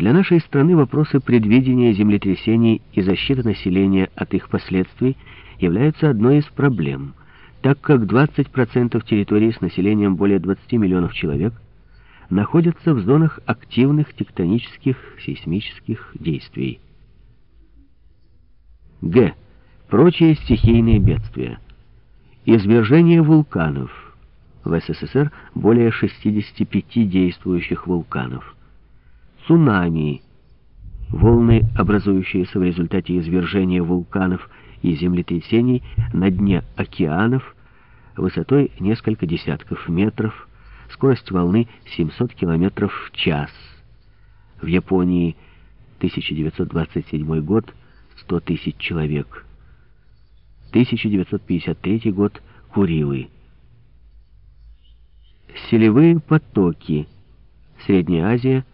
Для нашей страны вопросы предвидения землетрясений и защиты населения от их последствий являются одной из проблем, так как 20% территории с населением более 20 миллионов человек находятся в зонах активных тектонических сейсмических действий. Г. Прочие стихийные бедствия. Извержение вулканов. В СССР более 65 действующих вулканов. Цунами. Волны, образующиеся в результате извержения вулканов и землетрясений на дне океанов, высотой несколько десятков метров, скорость волны 700 км в час. В Японии 1927 год 100 тысяч человек. 1953 год Курилы. Селевые потоки. Средняя Азия.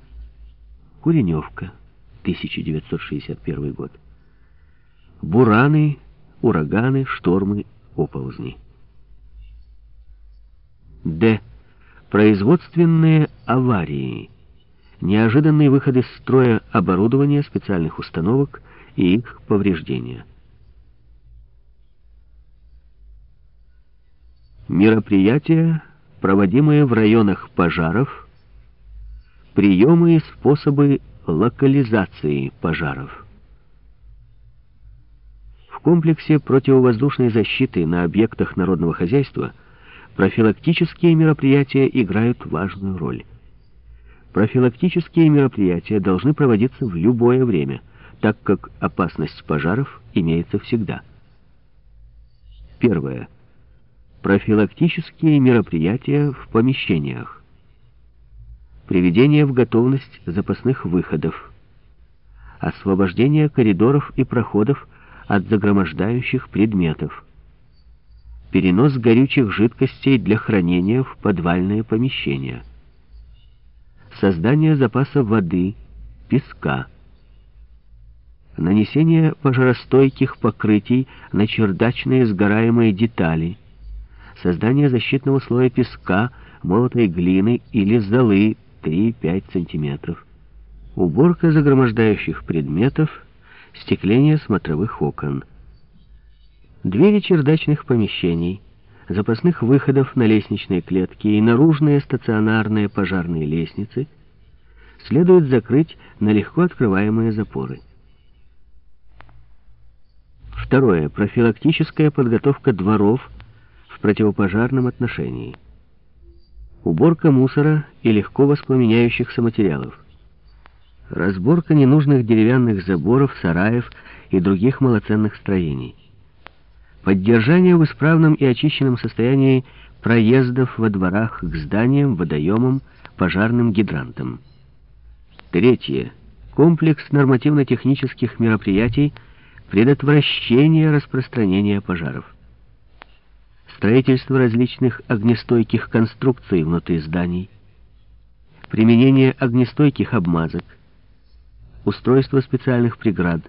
Куреневка. 1961 год. Бураны, ураганы, штормы, оползни. Д. Производственные аварии. Неожиданные выходы из строя оборудования специальных установок и их повреждения. Мероприятия, проводимые в районах пожаров, приемы и способы локализации пожаров. В комплексе противовоздушной защиты на объектах народного хозяйства профилактические мероприятия играют важную роль. Профилактические мероприятия должны проводиться в любое время, так как опасность пожаров имеется всегда. Первое. Профилактические мероприятия в помещениях. Приведение в готовность запасных выходов. Освобождение коридоров и проходов от загромождающих предметов. Перенос горючих жидкостей для хранения в подвальные помещения. Создание запаса воды, песка. Нанесение пожаростойких покрытий на чердачные сгораемые детали – создание защитного слоя песка, молотой глины или золы 3-5 см, уборка загромождающих предметов, стекление смотровых окон. Двери чердачных помещений, запасных выходов на лестничные клетки и наружные стационарные пожарные лестницы следует закрыть на легко открываемые запоры. Второе. Профилактическая подготовка дворов в противопожарном отношении. Уборка мусора и легко воспламеняющихся материалов. Разборка ненужных деревянных заборов, сараев и других малоценных строений. Поддержание в исправном и очищенном состоянии проездов во дворах к зданиям, водоемам, пожарным гидрантам. Третье. Комплекс нормативно-технических мероприятий предотвращения распространения пожаров строительство различных огнестойких конструкций внутри зданий, применение огнестойких обмазок, устройство специальных преград,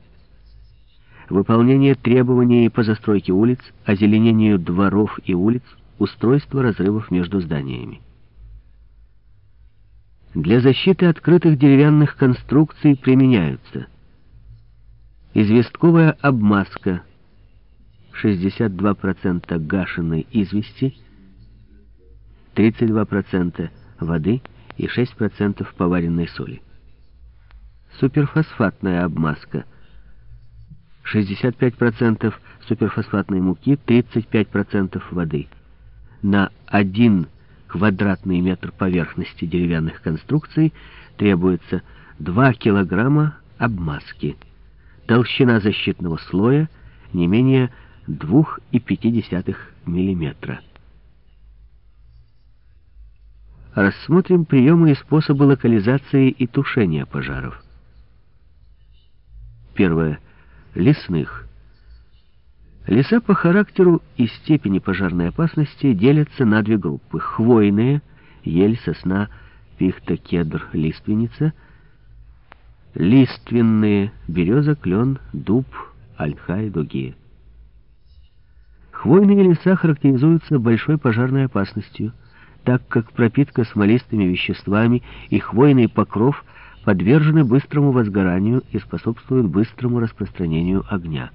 выполнение требований по застройке улиц, озеленению дворов и улиц, устройство разрывов между зданиями. Для защиты открытых деревянных конструкций применяются известковая обмазка, 62% гашеной извести, 32% воды и 6% поваренной соли. Суперфосфатная обмазка. 65% суперфосфатной муки, 35% воды. На 1 квадратный метр поверхности деревянных конструкций требуется 2 килограмма обмазки. Толщина защитного слоя не менее 2,5 мм. Рассмотрим приемы и способы локализации и тушения пожаров. Первое. Лесных. Леса по характеру и степени пожарной опасности делятся на две группы. Хвойные, ель, сосна, пихта, кедр, лиственница. Лиственные, береза, клен, дуб, ольха и другие. Хвойные леса характеризуются большой пожарной опасностью, так как пропитка смолистыми веществами и хвойный покров подвержены быстрому возгоранию и способствуют быстрому распространению огня.